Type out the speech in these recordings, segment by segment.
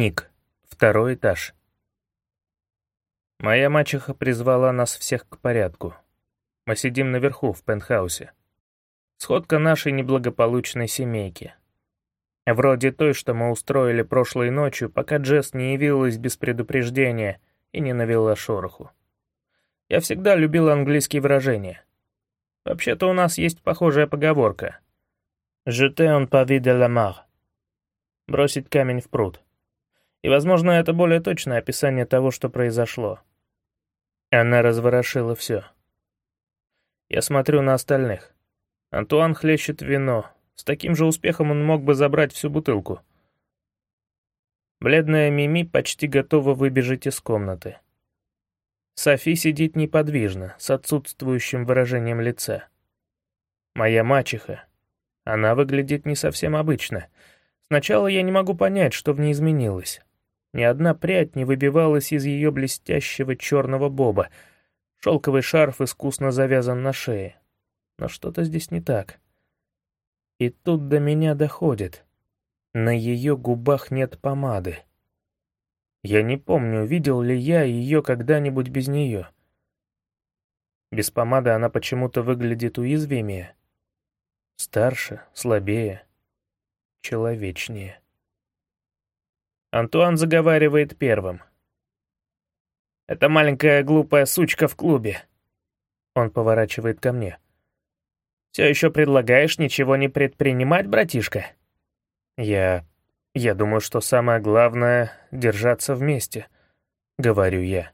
Ник. Второй этаж. Моя мачеха призвала нас всех к порядку. Мы сидим наверху, в пентхаусе. Сходка нашей неблагополучной семейки. Вроде той, что мы устроили прошлой ночью, пока Джесс не явилась без предупреждения и не навела шороху. Я всегда любил английские выражения. Вообще-то у нас есть похожая поговорка. «Jeter un pavé de la mare» — «бросить камень в пруд». И, возможно, это более точное описание того, что произошло. Она разворошила все. Я смотрю на остальных. Антуан хлещет вино. С таким же успехом он мог бы забрать всю бутылку. Бледная Мими почти готова выбежать из комнаты. Софи сидит неподвижно, с отсутствующим выражением лица. Моя мачеха. Она выглядит не совсем обычно. Сначала я не могу понять, что в ней изменилось. Ни одна прядь не выбивалась из ее блестящего черного боба. Шелковый шарф искусно завязан на шее. Но что-то здесь не так. И тут до меня доходит. На ее губах нет помады. Я не помню, видел ли я ее когда-нибудь без нее. Без помады она почему-то выглядит уязвимее. Старше, слабее, человечнее. Антуан заговаривает первым. «Это маленькая глупая сучка в клубе». Он поворачивает ко мне. «Все еще предлагаешь ничего не предпринимать, братишка?» «Я... я думаю, что самое главное — держаться вместе», — говорю я.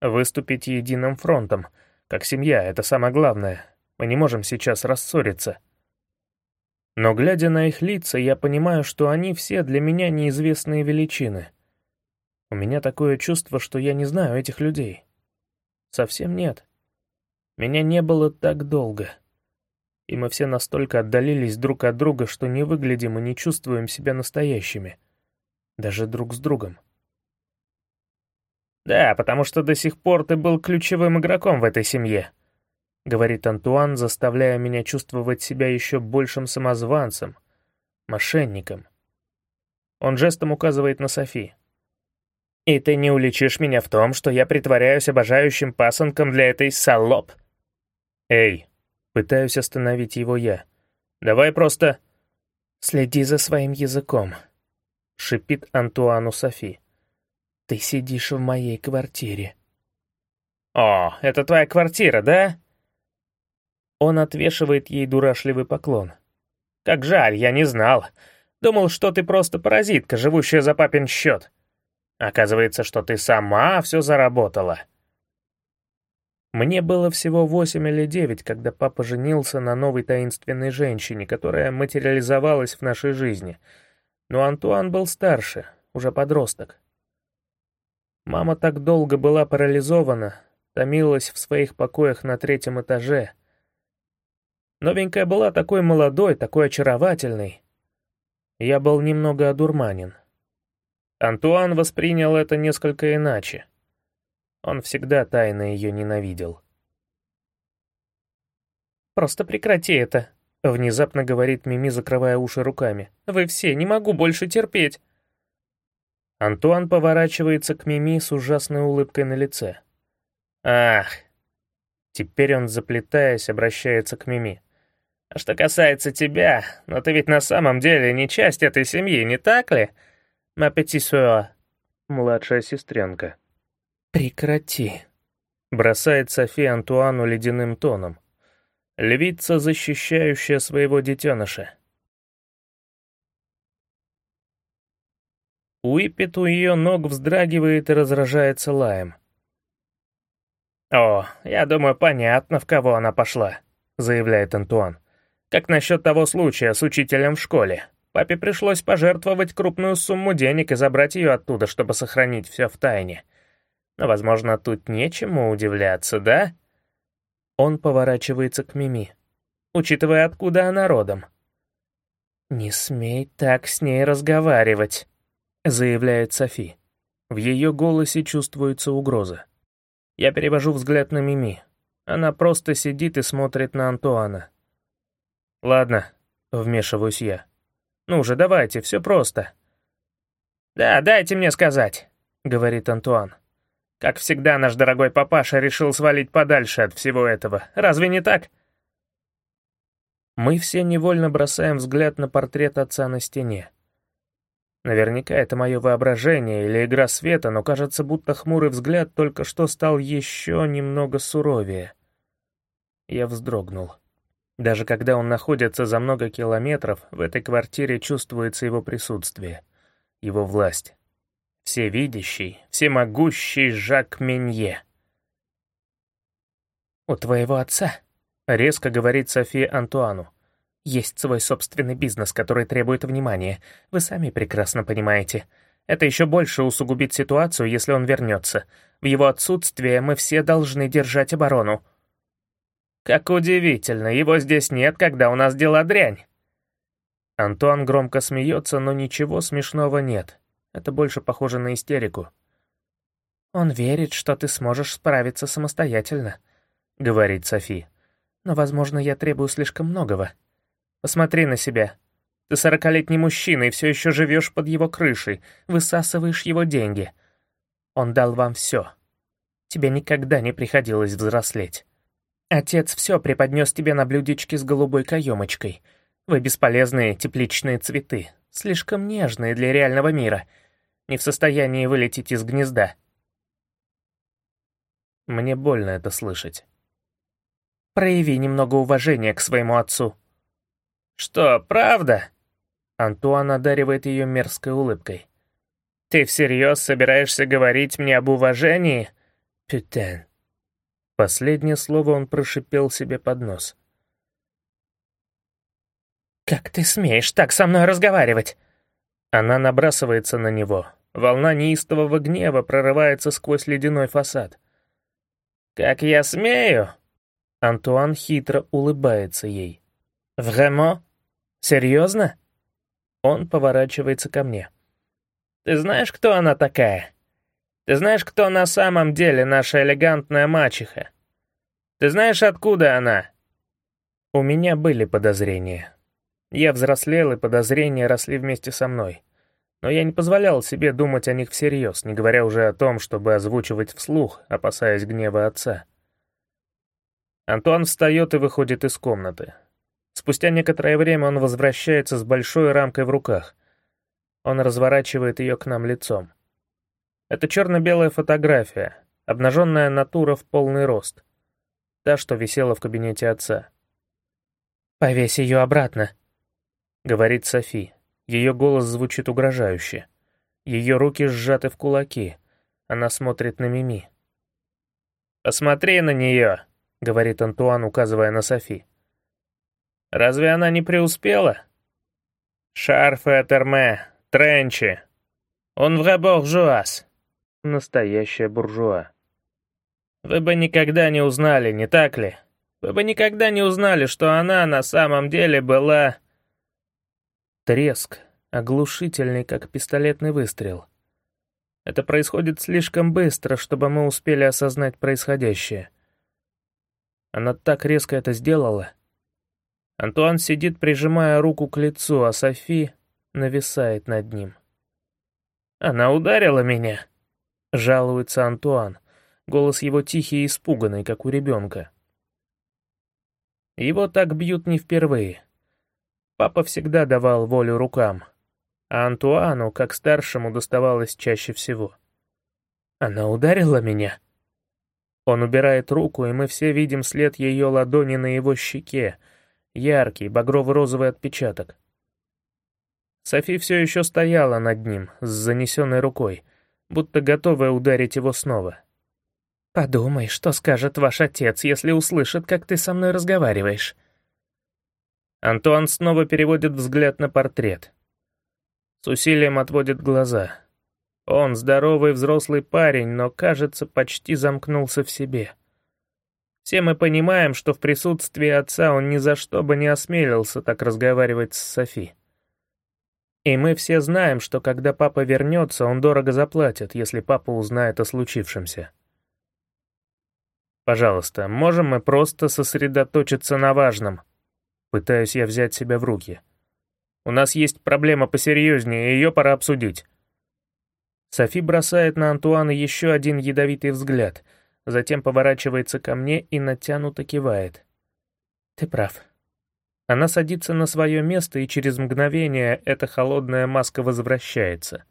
«Выступить единым фронтом, как семья, это самое главное. Мы не можем сейчас рассориться». Но глядя на их лица, я понимаю, что они все для меня неизвестные величины. У меня такое чувство, что я не знаю этих людей. Совсем нет. Меня не было так долго. И мы все настолько отдалились друг от друга, что не выглядим и не чувствуем себя настоящими. Даже друг с другом. «Да, потому что до сих пор ты был ключевым игроком в этой семье», — говорит Антуан, заставляя меня чувствовать себя еще большим самозванцем, мошенником. Он жестом указывает на Софи. «И ты не уличишь меня в том, что я притворяюсь обожающим пасынком для этой салоп?» «Эй!» — пытаюсь остановить его я. «Давай просто...» «Следи за своим языком», — шипит Антуану Софи. «Ты сидишь в моей квартире». «О, это твоя квартира, да?» Он отвешивает ей дурашливый поклон. «Как жаль, я не знал. Думал, что ты просто паразитка, живущая за папин счет. Оказывается, что ты сама все заработала». Мне было всего восемь или девять, когда папа женился на новой таинственной женщине, которая материализовалась в нашей жизни. Но Антуан был старше, уже подросток. Мама так долго была парализована, томилась в своих покоях на третьем этаже — Новенькая была такой молодой, такой очаровательной. Я был немного одурманен. Антуан воспринял это несколько иначе. Он всегда тайно ее ненавидел. «Просто прекрати это», — внезапно говорит Мими, закрывая уши руками. «Вы все, не могу больше терпеть». Антуан поворачивается к Мими с ужасной улыбкой на лице. «Ах!» Теперь он, заплетаясь, обращается к Мими. А что касается тебя, но ты ведь на самом деле не часть этой семьи, не так ли? Petite Младшая сестренка. Прекрати. Бросает София Антуану ледяным тоном. Львица, защищающая своего детеныша. Уипет у ее ног вздрагивает и разражается лаем. «О, я думаю, понятно, в кого она пошла», — заявляет Антуан. Как насчет того случая с учителем в школе? Папе пришлось пожертвовать крупную сумму денег и забрать ее оттуда, чтобы сохранить все в тайне. Но, возможно, тут нечему удивляться, да? Он поворачивается к Мими, учитывая, откуда она родом. «Не смей так с ней разговаривать», — заявляет Софи. В ее голосе чувствуется угроза. Я перевожу взгляд на Мими. Она просто сидит и смотрит на Антуана. «Ладно», — вмешиваюсь я. «Ну же, давайте, все просто». «Да, дайте мне сказать», — говорит Антуан. «Как всегда, наш дорогой папаша решил свалить подальше от всего этого. Разве не так?» Мы все невольно бросаем взгляд на портрет отца на стене. Наверняка это мое воображение или игра света, но кажется, будто хмурый взгляд только что стал еще немного суровее. Я вздрогнул. Даже когда он находится за много километров, в этой квартире чувствуется его присутствие, его власть. Всевидящий, всемогущий Жак Менье. «У твоего отца», — резко говорит София Антуану, «есть свой собственный бизнес, который требует внимания. Вы сами прекрасно понимаете. Это еще больше усугубит ситуацию, если он вернется. В его отсутствие мы все должны держать оборону». «Как удивительно, его здесь нет, когда у нас дела дрянь». Антуан громко смеется, но ничего смешного нет. Это больше похоже на истерику. «Он верит, что ты сможешь справиться самостоятельно», — говорит Софи. «Но, возможно, я требую слишком многого. Посмотри на себя. Ты сорокалетний мужчина и все еще живешь под его крышей, высасываешь его деньги. Он дал вам все. Тебе никогда не приходилось взрослеть. Отец все преподнес тебе на блюдечке с голубой каемочкой. Вы бесполезные тепличные цветы, слишком нежные для реального мира, не в состоянии вылететь из гнезда. Мне больно это слышать. Прояви немного уважения к своему отцу. Что, правда? Антуан одаривает ее мерзкой улыбкой. Ты всерьез собираешься говорить мне об уважении? Пютен. Последнее слово он прошипел себе под нос. «Как ты смеешь так со мной разговаривать?» Она набрасывается на него. Волна неистового гнева прорывается сквозь ледяной фасад. «Как я смею?» Антуан хитро улыбается ей. «Времо? Серьезно?» Он поворачивается ко мне. «Ты знаешь, кто она такая?» Ты знаешь, кто на самом деле наша элегантная мачеха? Ты знаешь, откуда она?» У меня были подозрения. Я взрослел, и подозрения росли вместе со мной. Но я не позволял себе думать о них всерьез, не говоря уже о том, чтобы озвучивать вслух, опасаясь гнева отца. Антуан встает и выходит из комнаты. Спустя некоторое время он возвращается с большой рамкой в руках. Он разворачивает ее к нам лицом. Это черно-белая фотография, обнаженная натура в полный рост. Та, что висела в кабинете отца. «Повесь ее обратно», — говорит Софи. Ее голос звучит угрожающе. Ее руки сжаты в кулаки. Она смотрит на Мими. «Посмотри на нее», — говорит Антуан, указывая на Софи. «Разве она не преуспела?» «Шарфы от Эрме, тренчи. Он в буржуаз настоящая буржуа. Вы бы никогда не узнали, не так ли? Вы бы никогда не узнали, что она на самом деле была... Треск, оглушительный, как пистолетный выстрел. Это происходит слишком быстро, чтобы мы успели осознать происходящее. Она так резко это сделала. Антуан сидит, прижимая руку к лицу, а Софи нависает над ним. «Она ударила меня», Жалуется Антуан. Голос его тихий и испуганный, как у ребенка. Его так бьют не впервые. Папа всегда давал волю рукам, а Антуану, как старшему, доставалось чаще всего. «Она ударила меня?» Он убирает руку, и мы все видим след ее ладони на его щеке, яркий, багрово-розовый отпечаток. Софи все еще стояла над ним, с занесенной рукой, будто готовая ударить его снова. «Подумай, что скажет ваш отец, если услышит, как ты со мной разговариваешь». Антуан снова переводит взгляд на портрет. С усилием отводит глаза. Он здоровый взрослый парень, но, кажется, почти замкнулся в себе. Все мы понимаем, что в присутствии отца он ни за что бы не осмелился так разговаривать с Софи. И мы все знаем, что когда папа вернется, он дорого заплатит, если папа узнает о случившемся. Пожалуйста, можем мы просто сосредоточиться на важном? Пытаюсь я взять себя в руки. У нас есть проблема посерьезнее, и ее пора обсудить. Софи бросает на Антуана еще один ядовитый взгляд, затем поворачивается ко мне и натянуто кивает. «Ты прав». Она садится на свое место, и через мгновение эта холодная маска возвращается.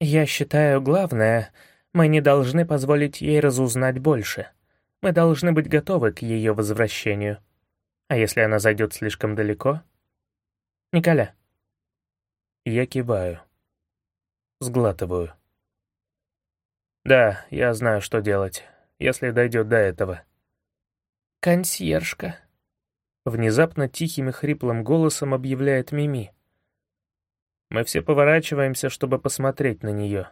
«Я считаю, главное, мы не должны позволить ей разузнать больше. Мы должны быть готовы к ее возвращению. А если она зайдет слишком далеко? Николя». Я киваю. Сглатываю. «Да, я знаю, что делать, если дойдет до этого». «Консьержка», — внезапно тихим и хриплым голосом объявляет Мими. Мы все поворачиваемся, чтобы посмотреть на нее.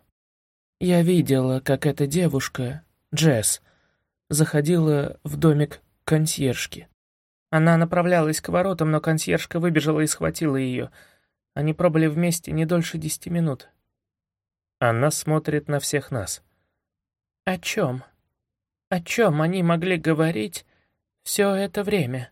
«Я видела, как эта девушка, Джесс, заходила в домик консьержки. Она направлялась к воротам, но консьержка выбежала и схватила ее. Они пробыли вместе не дольше десяти минут. Она смотрит на всех нас. О чем? О чем они могли говорить все это время?